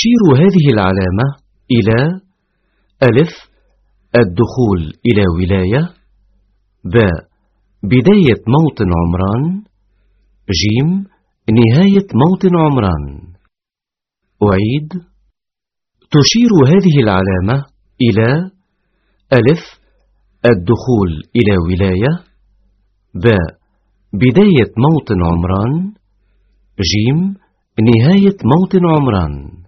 تشير هذه العلامة إلى ألف الدخول إلى ولاية ب بداية موطن عمران جيم نهاية موطن عمران. أعيد. تشير هذه العلامة إلى ألف الدخول إلى ولاية ب بداية موطن عمران جيم نهاية موطن عمران.